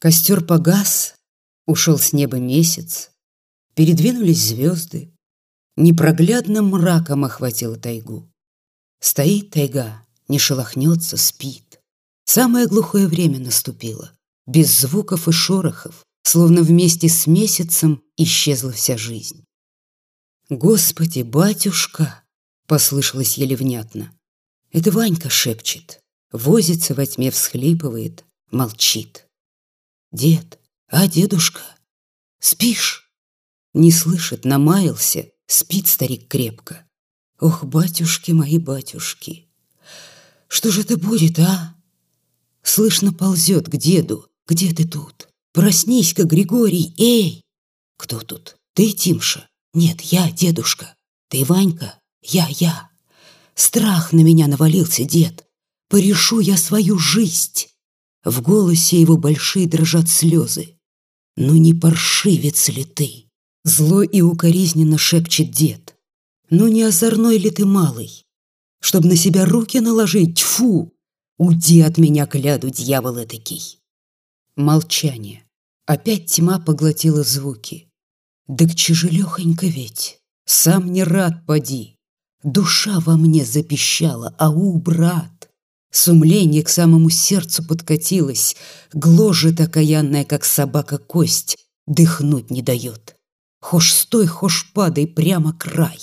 Костер погас, ушел с неба месяц, передвинулись звезды, непроглядным мраком охватила тайгу. Стоит тайга, не шелохнется, спит. Самое глухое время наступило, без звуков и шорохов, словно вместе с месяцем исчезла вся жизнь. «Господи, батюшка!» — послышалось еле внятно. Это Ванька шепчет, возится во тьме, всхлипывает, молчит. Дед, а дедушка? Спишь? Не слышит, намаялся, спит старик крепко. Ох, батюшки мои батюшки, что же это будет, а? Слышно ползет к деду. Где ты тут? Проснись-ка, Григорий, эй! Кто тут? Ты, Тимша? Нет, я, дедушка. Ты, Ванька? Я, я. Страх на меня навалился, дед. Порешу я свою жизнь. В голосе его большие дрожат слезы. «Ну не паршивец ли ты?» Зло и укоризненно шепчет дед. «Ну не озорной ли ты малый? Чтоб на себя руки наложить, тьфу! Уйди от меня, кляду, дьявол этакий!» Молчание. Опять тьма поглотила звуки. Да к тяжелехонько ведь, сам не рад поди. Душа во мне запищала, ау, брат! Сумление к самому сердцу подкатилось, гложет окаянная, как собака, кость, дыхнуть не дает. Хошь стой, хошь падай, прямо край.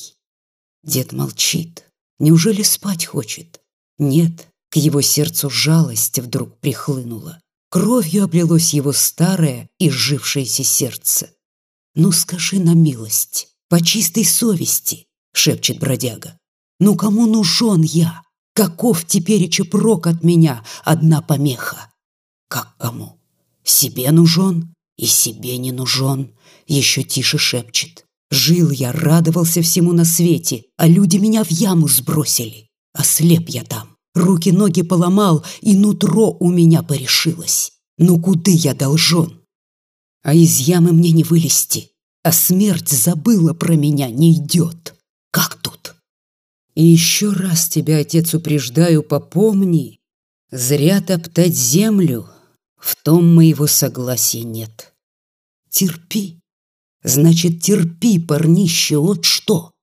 Дед молчит. Неужели спать хочет? Нет, к его сердцу жалость вдруг прихлынула. Кровью облилось его старое и сжившееся сердце. «Ну скажи на милость, по чистой совести», — шепчет бродяга. «Ну кому нужен я? Каков тепереча прок от меня одна помеха? Как кому? Себе нужен и себе не нужен, еще тише шепчет. Жил я, радовался всему на свете, а люди меня в яму сбросили. Ослеп я там, руки-ноги поломал, и нутро у меня порешилось. Ну куды я должен? А из ямы мне не вылезти, а смерть забыла про меня, не идет. И еще раз тебя, отец, упреждаю, попомни, Зря топтать землю, в том моего согласия нет. Терпи, значит, терпи, парнище, вот что.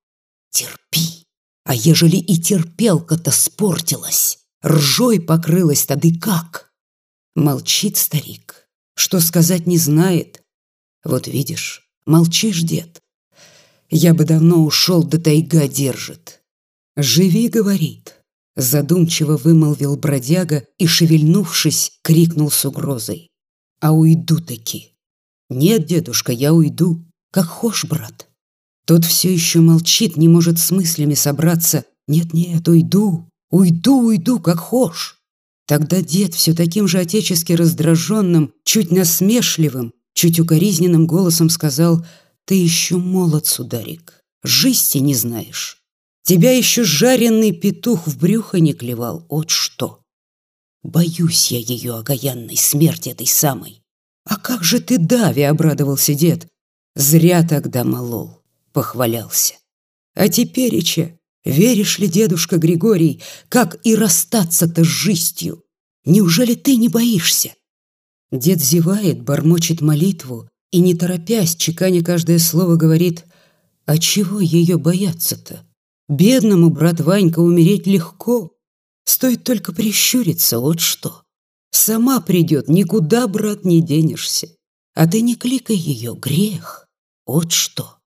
Терпи, а ежели и терпелка-то спортилась, Ржой покрылась, тады как? Молчит старик, что сказать не знает. Вот видишь, молчишь, дед. Я бы давно ушел, да тайга держит. «Живи, — говорит», — задумчиво вымолвил бродяга и, шевельнувшись, крикнул с угрозой. «А уйду таки». «Нет, дедушка, я уйду. Как хошь, брат». Тот все еще молчит, не может с мыслями собраться. «Нет-нет, уйду, уйду, уйду, как хошь». Тогда дед все таким же отечески раздраженным, чуть насмешливым, чуть укоризненным голосом сказал, «Ты еще молод, сударик, жизни не знаешь. Тебя еще жареный петух в брюхо не клевал, вот что. Боюсь я ее окаянной смерти этой самой. А как же ты, Дави, обрадовался дед. Зря тогда молол, похвалялся. А теперь, Ича, веришь ли, дедушка Григорий, как и расстаться-то с жизнью? Неужели ты не боишься? Дед зевает, бормочет молитву и, не торопясь, чеканя каждое слово, говорит, «А чего ее бояться-то? Бедному, брат Ванька, умереть легко. Стоит только прищуриться, вот что. Сама придет, никуда, брат, не денешься. А ты не кликай ее, грех. Вот что.